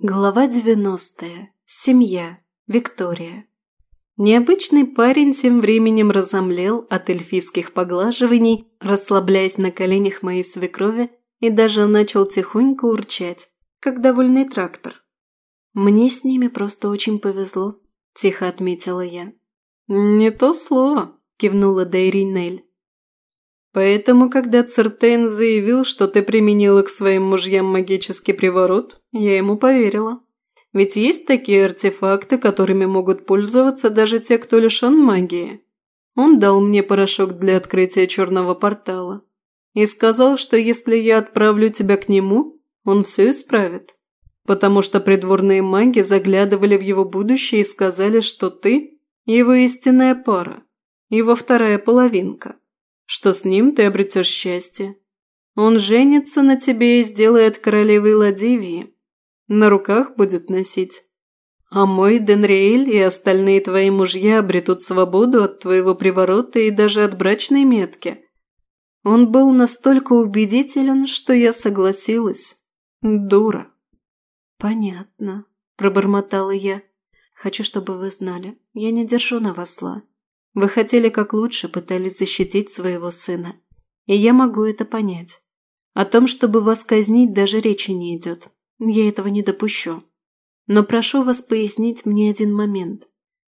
Глава 90. Семья. Виктория. Необычный парень тем временем разомлел от эльфийских поглаживаний, расслабляясь на коленях моей свекрови и даже начал тихонько урчать, как довольный трактор. «Мне с ними просто очень повезло», – тихо отметила я. «Не то слово», – кивнула Дейринель. Поэтому, когда Цертейн заявил, что ты применила к своим мужьям магический приворот, я ему поверила. Ведь есть такие артефакты, которыми могут пользоваться даже те, кто лишен магии. Он дал мне порошок для открытия черного портала. И сказал, что если я отправлю тебя к нему, он все исправит. Потому что придворные маги заглядывали в его будущее и сказали, что ты – его истинная пара, его вторая половинка что с ним ты обретешь счастье. Он женится на тебе и сделает королевой Ладивии. На руках будет носить. А мой Денриэль и остальные твои мужья обретут свободу от твоего приворота и даже от брачной метки. Он был настолько убедителен, что я согласилась. Дура. Понятно, пробормотала я. Хочу, чтобы вы знали, я не держу на вас зла. Вы хотели как лучше, пытались защитить своего сына. И я могу это понять. О том, чтобы вас казнить, даже речи не идет. Я этого не допущу. Но прошу вас пояснить мне один момент.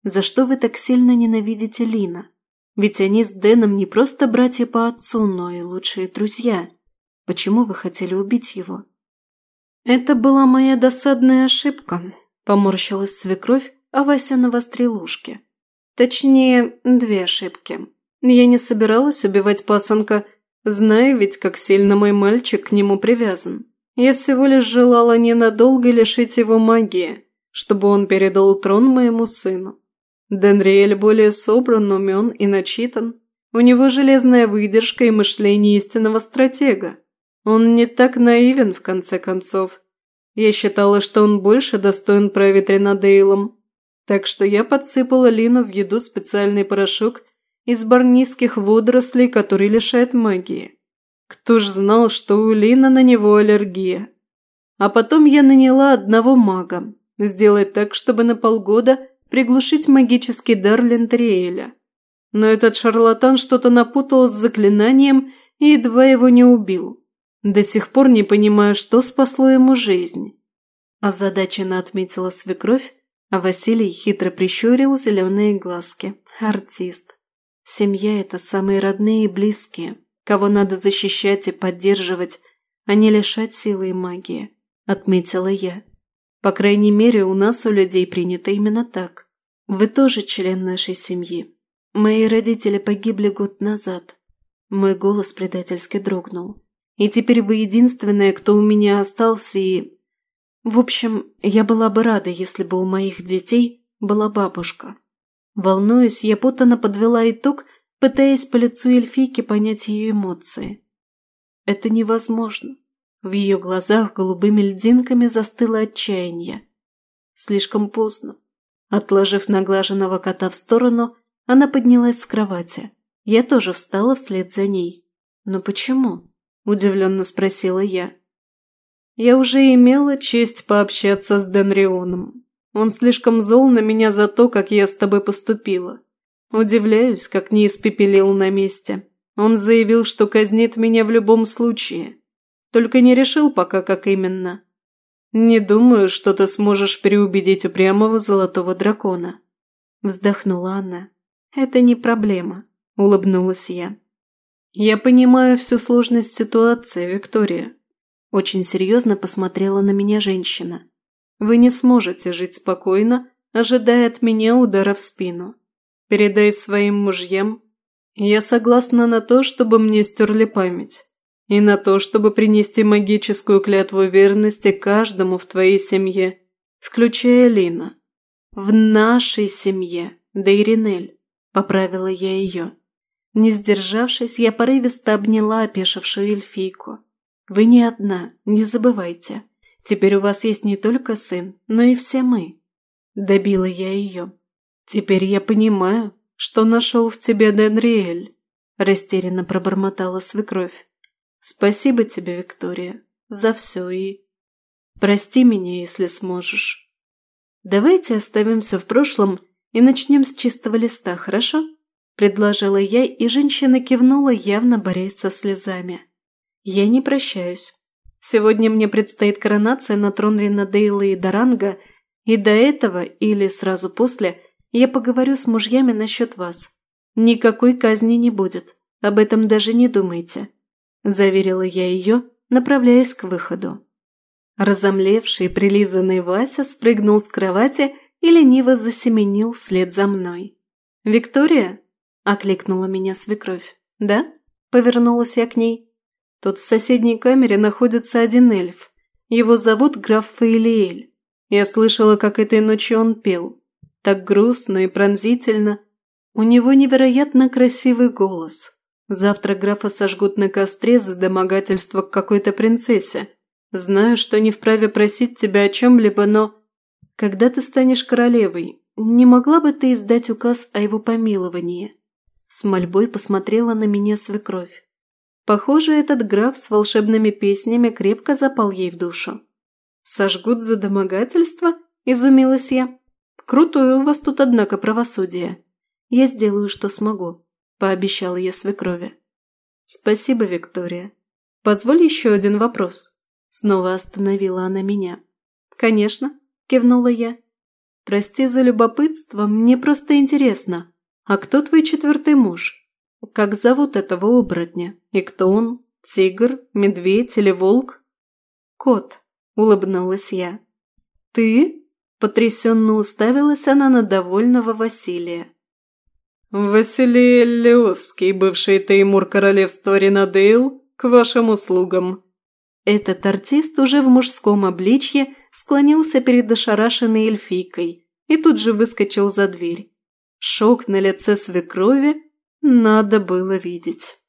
За что вы так сильно ненавидите Лина? Ведь они с Дэном не просто братья по отцу, но и лучшие друзья. Почему вы хотели убить его? Это была моя досадная ошибка, поморщилась свекровь, а Вася навострил ушки. Точнее, две ошибки. Я не собиралась убивать пасынка, знаю ведь, как сильно мой мальчик к нему привязан. Я всего лишь желала ненадолго лишить его магии, чтобы он передал трон моему сыну. Денриэль более собран, умен и начитан. У него железная выдержка и мышление истинного стратега. Он не так наивен, в конце концов. Я считала, что он больше достоин править Ренадейлом, так что я подсыпала Лину в еду специальный порошок из барнийских водорослей, который лишает магии. Кто ж знал, что у Лина на него аллергия? А потом я наняла одного мага, сделать так, чтобы на полгода приглушить магический дар Лентриэля. Но этот шарлатан что-то напутал с заклинанием и едва его не убил. До сих пор не понимаю, что спасло ему жизнь. Озадаченно отметила свекровь, а Василий хитро прищурил зеленые глазки. Артист. Семья – это самые родные и близкие, кого надо защищать и поддерживать, а не лишать силы и магии, отметила я. По крайней мере, у нас, у людей, принято именно так. Вы тоже член нашей семьи. Мои родители погибли год назад. Мой голос предательски дрогнул. И теперь вы единственная, кто у меня остался и... В общем, я была бы рада, если бы у моих детей была бабушка. Волнуюсь, я путанно подвела итог, пытаясь по лицу эльфийки понять ее эмоции. Это невозможно. В ее глазах голубыми льдинками застыло отчаяние. Слишком поздно. Отложив наглаженного кота в сторону, она поднялась с кровати. Я тоже встала вслед за ней. «Но почему?» – удивленно спросила я. Я уже имела честь пообщаться с Денрионом. Он слишком зол на меня за то, как я с тобой поступила. Удивляюсь, как не испепелил на месте. Он заявил, что казнит меня в любом случае. Только не решил пока, как именно. Не думаю, что ты сможешь переубедить упрямого золотого дракона. Вздохнула она. Это не проблема, улыбнулась я. Я понимаю всю сложность ситуации, Виктория. Очень серьезно посмотрела на меня женщина. «Вы не сможете жить спокойно, ожидая от меня удара в спину. Передай своим мужьям. Я согласна на то, чтобы мне стерли память. И на то, чтобы принести магическую клятву верности каждому в твоей семье, включая Лина. В нашей семье, Дейринель», – поправила я ее. Не сдержавшись, я порывисто обняла опешившую эльфийку. Вы не одна, не забывайте. Теперь у вас есть не только сын, но и все мы. Добила я ее. Теперь я понимаю, что нашел в тебе Денриэль. Растерянно пробормотала свекровь. Спасибо тебе, Виктория, за все и... Прости меня, если сможешь. Давайте оставим все в прошлом и начнем с чистого листа, хорошо? Предложила я, и женщина кивнула, явно борясь со слезами. Я не прощаюсь. Сегодня мне предстоит коронация на трон Ринадейла и Даранга, и до этого, или сразу после, я поговорю с мужьями насчет вас. Никакой казни не будет, об этом даже не думайте», – заверила я ее, направляясь к выходу. Разомлевший, прилизанный Вася спрыгнул с кровати и лениво засеменил вслед за мной. «Виктория?» – окликнула меня свекровь. «Да?» – повернулась я к ней. Тут в соседней камере находится один эльф. Его зовут граф Фаилиэль. Я слышала, как этой ночью он пел. Так грустно и пронзительно. У него невероятно красивый голос. Завтра графа сожгут на костре за домогательство к какой-то принцессе. Знаю, что не вправе просить тебя о чем-либо, но... Когда ты станешь королевой, не могла бы ты издать указ о его помиловании?» С мольбой посмотрела на меня свекровь. Похоже, этот граф с волшебными песнями крепко запал ей в душу. «Сожгут за домогательство?» – изумилась я. «Крутое у вас тут, однако, правосудие. Я сделаю, что смогу», – пообещала я свекрови. «Спасибо, Виктория. Позволь еще один вопрос». Снова остановила она меня. «Конечно», – кивнула я. «Прости за любопытство, мне просто интересно. А кто твой четвертый муж?» Как зовут этого оборотня? И кто он? Тигр, медведь или волк? Кот, улыбнулась я. Ты? Потрясенно уставилась она на довольного Василия. «Василий Эллиосский, бывший Теймур королевства Ринадейл, к вашим услугам». Этот артист уже в мужском обличье склонился перед ошарашенной эльфийкой и тут же выскочил за дверь. Шок на лице свекрови надо было видеть.